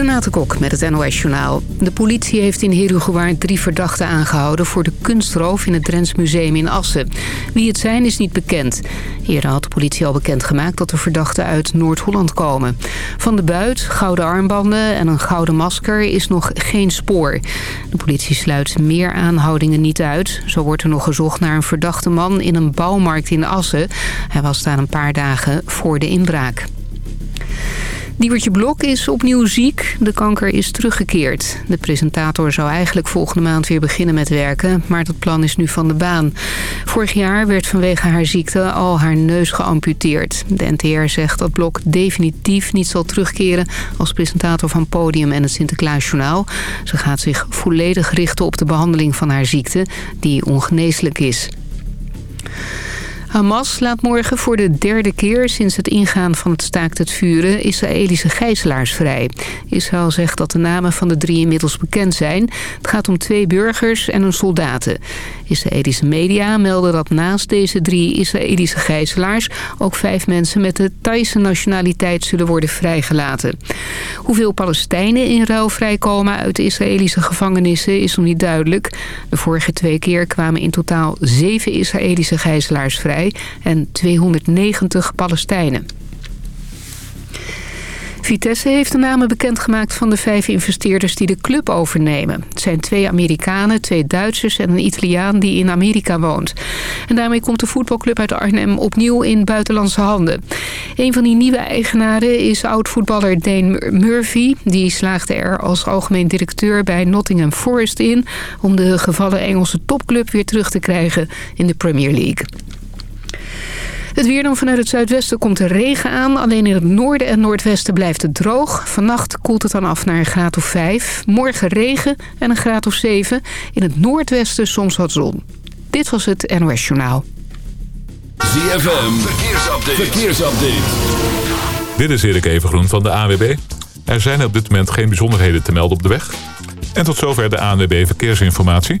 Renate Kok met het NOS Journaal. De politie heeft in Herugewaard drie verdachten aangehouden... voor de kunstroof in het Drents Museum in Assen. Wie het zijn is niet bekend. Eerder had de politie al bekendgemaakt dat de verdachten uit Noord-Holland komen. Van de buit, gouden armbanden en een gouden masker is nog geen spoor. De politie sluit meer aanhoudingen niet uit. Zo wordt er nog gezocht naar een verdachte man in een bouwmarkt in Assen. Hij was daar een paar dagen voor de inbraak. Diewertje Blok is opnieuw ziek. De kanker is teruggekeerd. De presentator zou eigenlijk volgende maand weer beginnen met werken... maar dat plan is nu van de baan. Vorig jaar werd vanwege haar ziekte al haar neus geamputeerd. De NTR zegt dat Blok definitief niet zal terugkeren... als presentator van Podium en het Sinterklaasjournaal. Ze gaat zich volledig richten op de behandeling van haar ziekte... die ongeneeslijk is. Hamas laat morgen voor de derde keer sinds het ingaan van het staakt het vuren Israëlische gijzelaars vrij. Israël zegt dat de namen van de drie inmiddels bekend zijn. Het gaat om twee burgers en een soldaten. Israëlische media melden dat naast deze drie Israëlische gijzelaars ook vijf mensen met de Thaise nationaliteit zullen worden vrijgelaten. Hoeveel Palestijnen in ruil vrijkomen uit de Israëlische gevangenissen is nog niet duidelijk. De vorige twee keer kwamen in totaal zeven Israëlische gijzelaars vrij en 290 Palestijnen. Vitesse heeft de namen bekendgemaakt van de vijf investeerders die de club overnemen. Het zijn twee Amerikanen, twee Duitsers en een Italiaan die in Amerika woont. En daarmee komt de voetbalclub uit Arnhem opnieuw in buitenlandse handen. Een van die nieuwe eigenaren is oud-voetballer Dane Murphy. Die slaagde er als algemeen directeur bij Nottingham Forest in... om de gevallen Engelse topclub weer terug te krijgen in de Premier League. Het weer dan vanuit het zuidwesten komt er regen aan. Alleen in het noorden en noordwesten blijft het droog. Vannacht koelt het dan af naar een graad of 5. Morgen regen en een graad of 7. In het noordwesten soms wat zon. Dit was het NOS Journaal. ZFM, verkeersupdate. verkeersupdate. Dit is Erik Evengroen van de AWB. Er zijn op dit moment geen bijzonderheden te melden op de weg. En tot zover de ANWB Verkeersinformatie.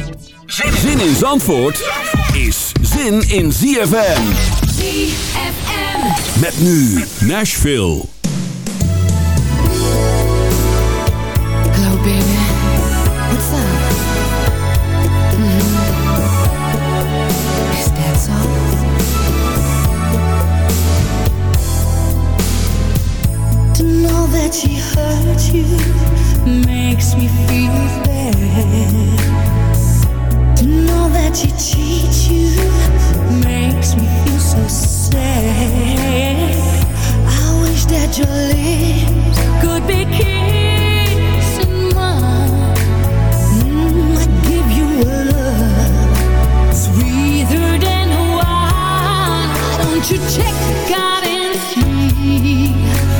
Zin in Zandvoort is zin in ZFM. ZFM. Met nu Nashville. Hello baby, what's up? Mm-hmm. Is that so? To know that she hurt you makes me feel bad. You teach you makes me feel so sad. I wish that your lips could be kissing mine. Mm, I give you a love sweeter than wine. Don't you check out and see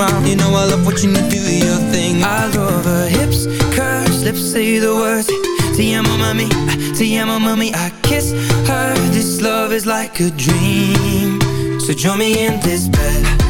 smile. You know I love watching you do your thing. I love her hips, curves, lips say the words. Te amo mami, te amo mami I kiss her, this love is like a dream. So join me in this bed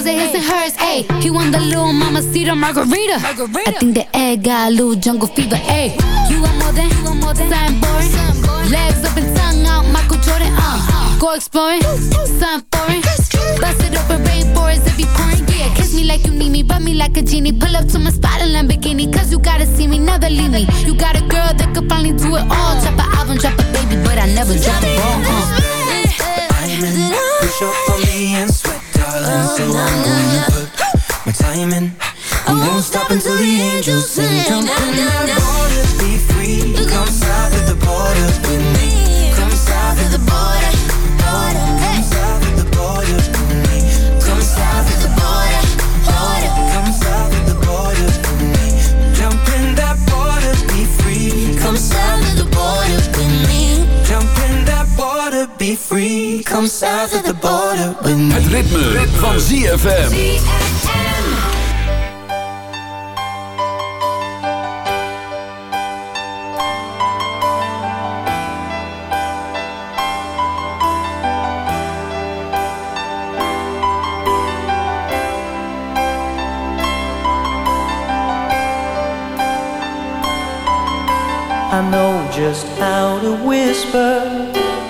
In my closet, his and hers. Ayy, he want the little mama cedar margarita. I think the egg got a little jungle fever. Ayy, you want more than, you want more than something boring. Legs up and tongue out, Michael Jordan. Uh, go exploring, something foreign. Bust it open, rainforest if you pouring. Yeah, kiss me like you need me, rub me like a genie. Pull up to my spot in Lamborghini, cause you gotta see me, never leave me. You got a girl that could finally do it all. Drop an album, drop a baby, but I never drop a ball. Uh. Diamond, push up on me and sweat, darling So I'm gonna put my time in I won't stop until the angels sing. Jump in that water, be free Come south of the border with me. Come south of the border, border free Come south of the border with me Het ritme, van ZFM. I know just how to whisper,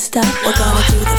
Stop? We're gonna do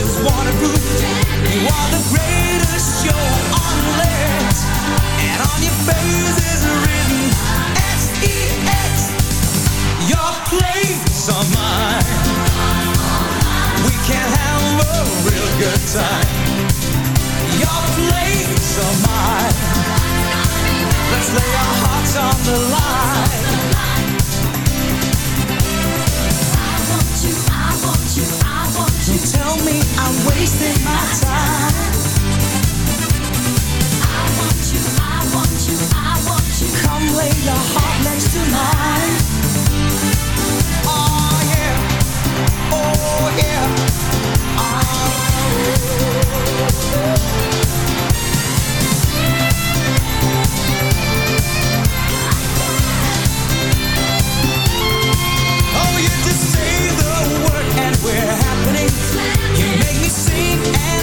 is waterproof. You are the greatest show on legs, and on your face is written S-E-X. Your place are mine. We can have a real good time. Your place are mine. Let's lay our hearts on the line. tell me I'm wasting my time. I want you, I want you, I want you. Come lay your heart next to mine.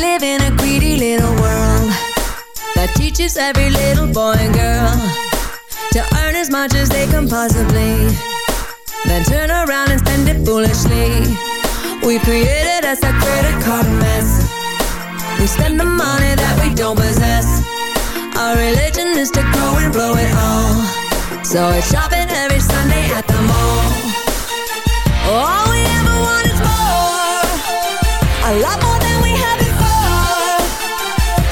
live in a greedy little world that teaches every little boy and girl to earn as much as they can possibly, then turn around and spend it foolishly. We created us a credit card mess. We spend the money that we don't possess. Our religion is to go and blow it all. So it's shopping every Sunday at the mall. All we ever want is more. A lot more.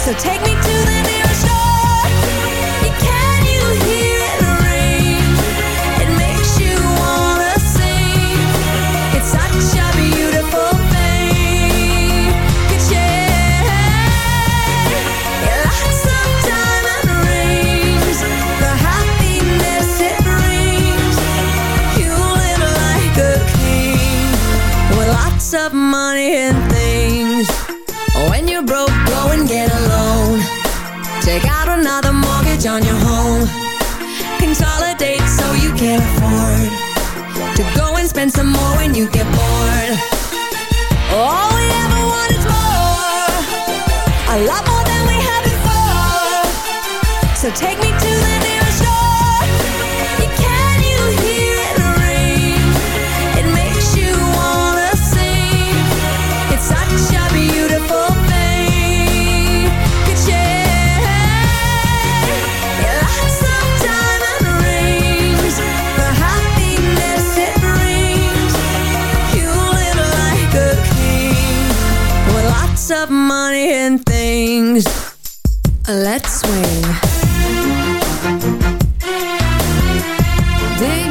So take me to can't afford To go and spend some more when you get bored. All we ever want is more A lot more than we had before. So take me day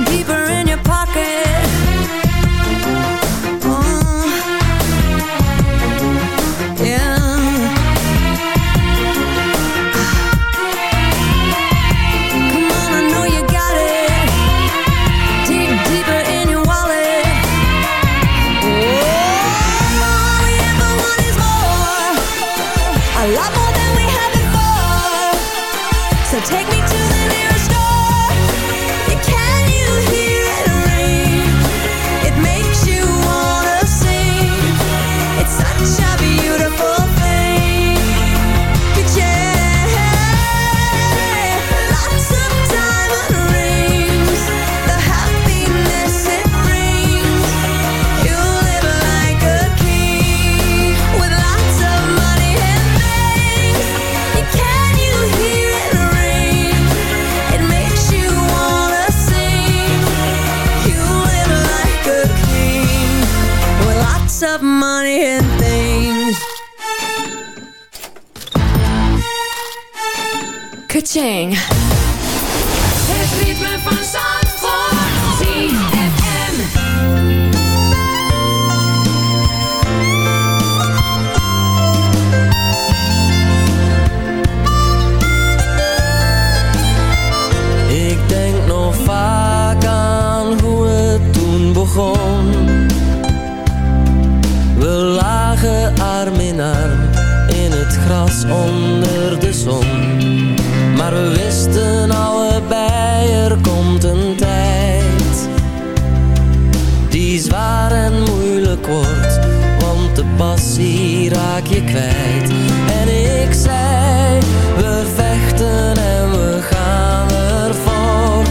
En ik zei, we vechten en we gaan ervoor.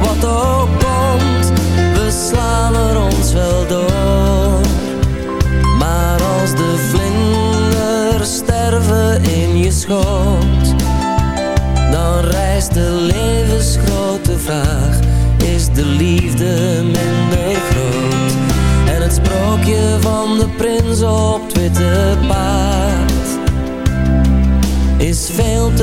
Wat ook komt, we slaan er ons wel door. Maar als de vlinders sterven in je schoot, dan reist de levensgrote vraag: is de liefde minder groot? En het sprookje van de prins op.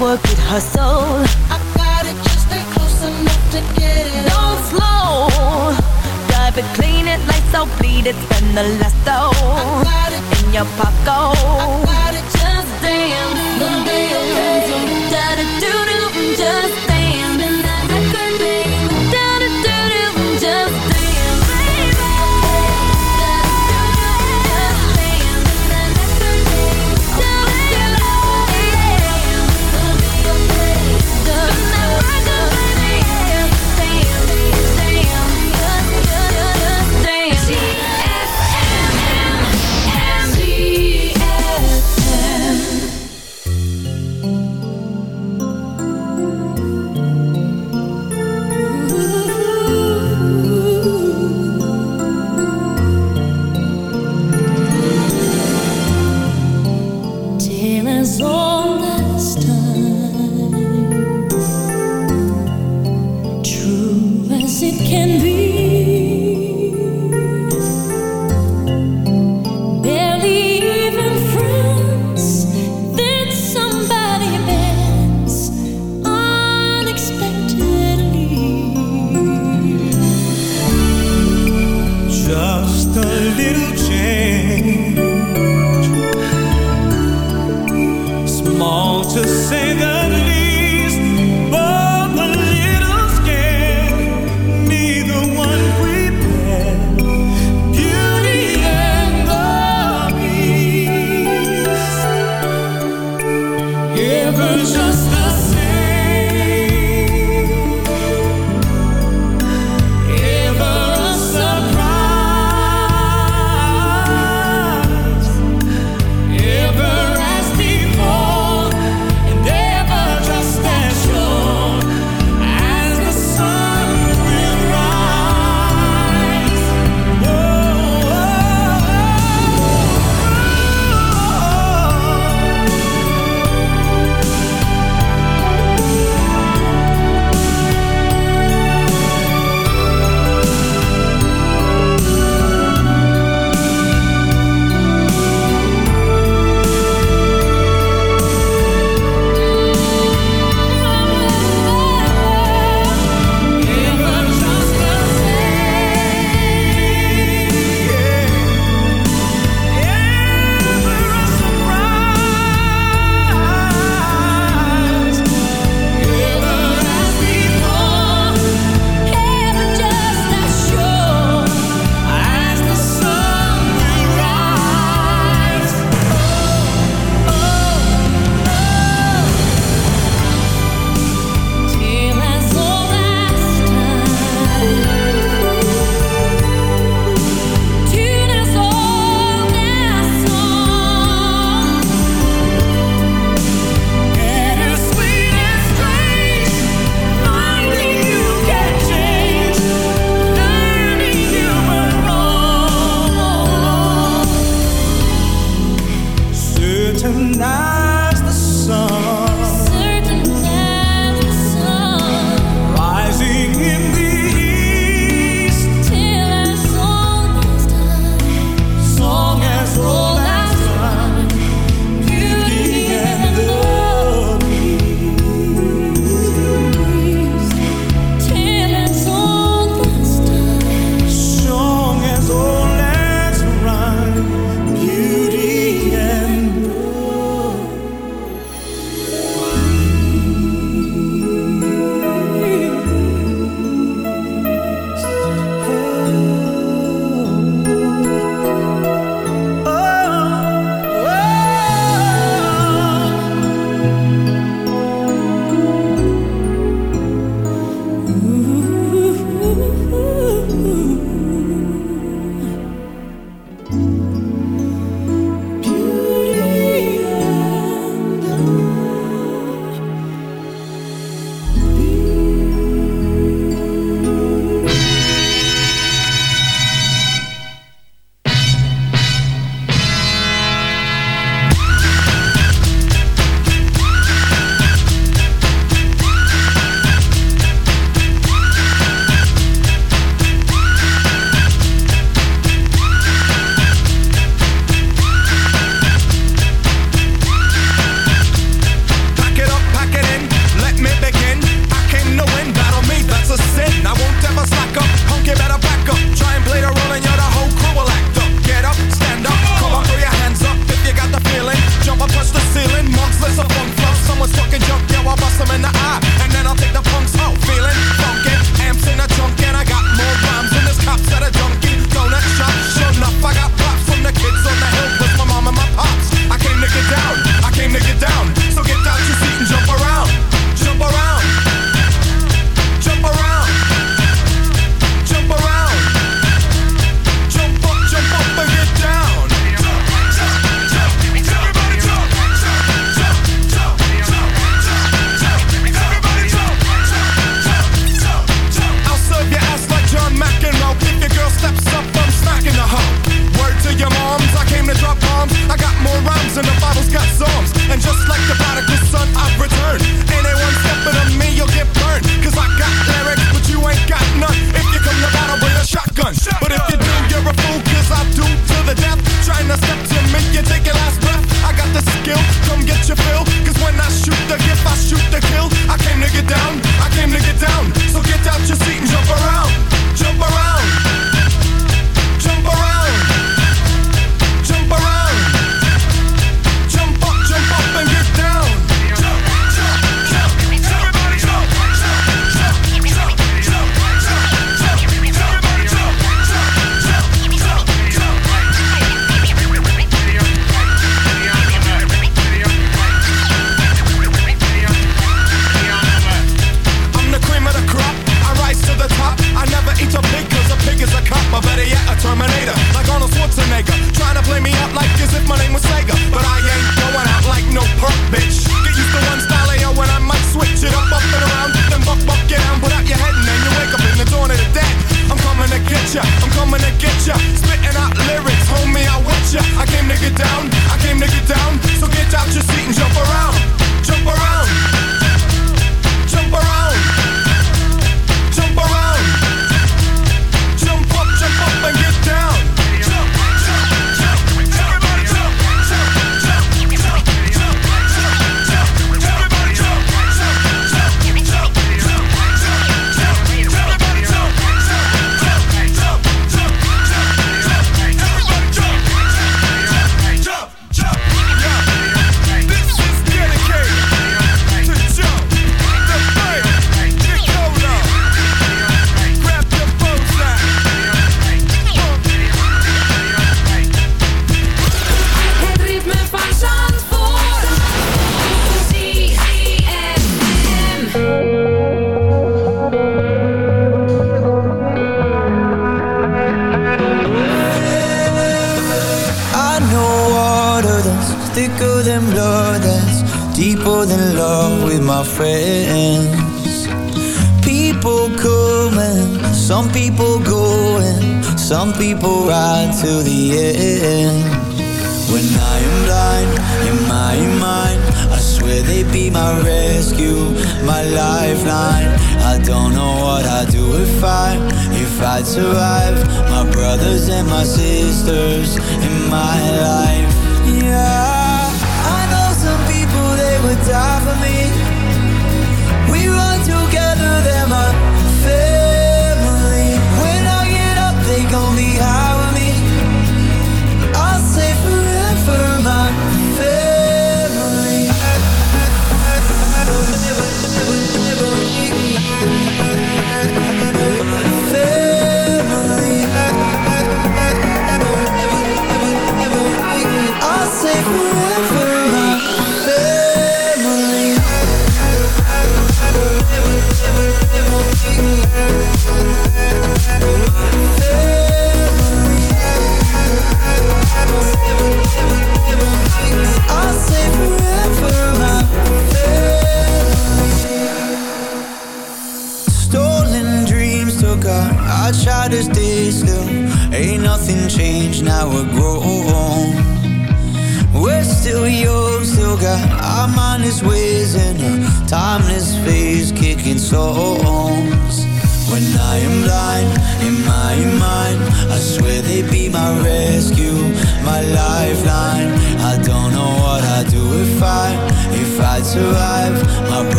work it, hustle. I got it, just stay close enough to get it. Don't slow. Drive it, clean it, lights out, bleed it, spend the last. I it in your pocket.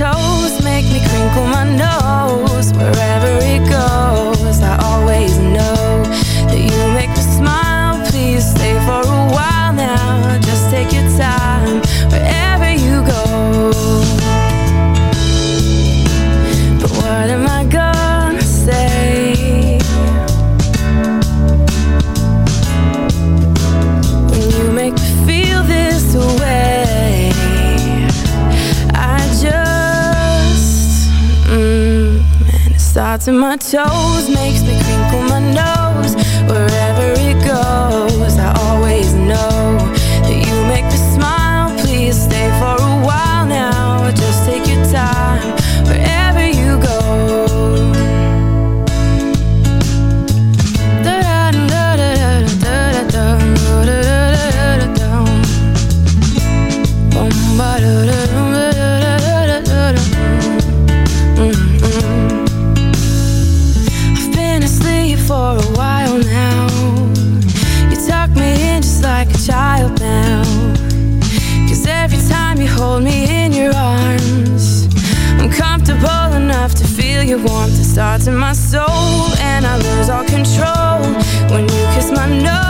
told to my toes. Makes your warmth, the starts in my soul And I lose all control when you kiss my nose.